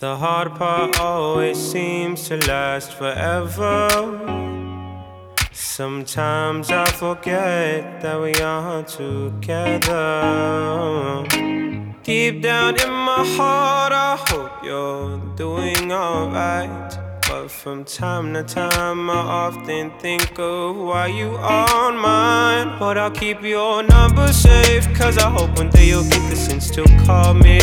The hard part always seems to last forever. Sometimes I forget that we are together. Deep down in my heart, I hope you're doing alright. But from time to time, I often think of why you aren't mine. But I'll keep your number safe, cause I hope one day you'll get the sense to call me.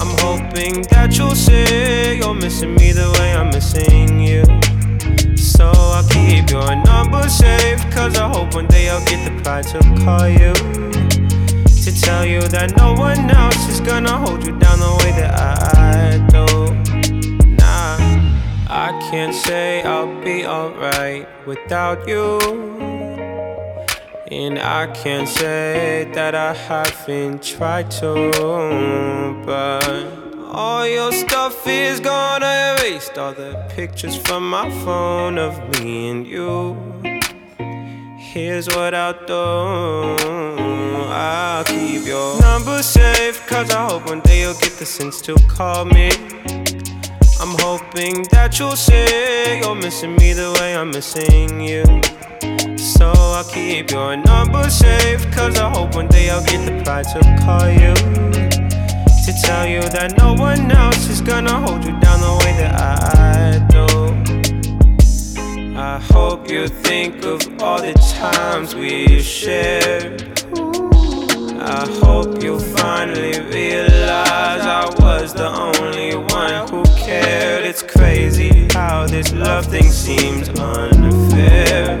I'm hoping that you'll say you're missing me the way I'm missing you. So I'll keep your number safe, cause I hope one day I'll get the pride to call you. To tell you that no one else is gonna hold you down the way that I do. Nah, I can't say I'll be alright without you. And I can't say that I haven't tried to, but all your stuff is gone. I erased all the pictures from my phone of me and you. Here's what I'll do number cause I hope one day you'll get the sense to call me. I'm hoping that you'll say you're missing me the way I'm missing you. So I'll keep your number safe, cause I hope one day I'll get the pride to call you. To tell you that no one else is gonna hold you down the way that I do. I hope you think of all the times we shared. I hope you finally realize I was the only one who cared. It's crazy how this love thing seems unfair.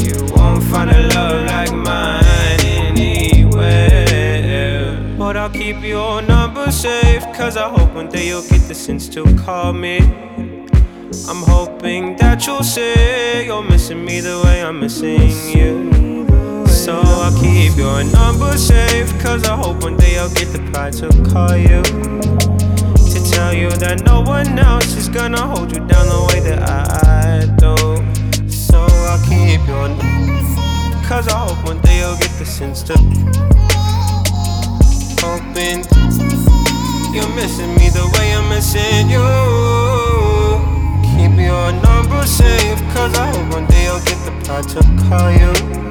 You won't find a love like mine anywhere. But I'll keep your number safe, cause I hope one day you'll get the sense to call me. I'm hoping that you'll say you're missing me the way I'm missing you. Safe, cause I hope one day I'll get the pride to call you. To tell you that no one else is gonna hold you down the way that I do. So I'll keep your number Cause I hope one day I'll get the sense to Hoping you're missing me the way I'm missing you Keep your number safe Cause I hope one day I'll get the pride to call you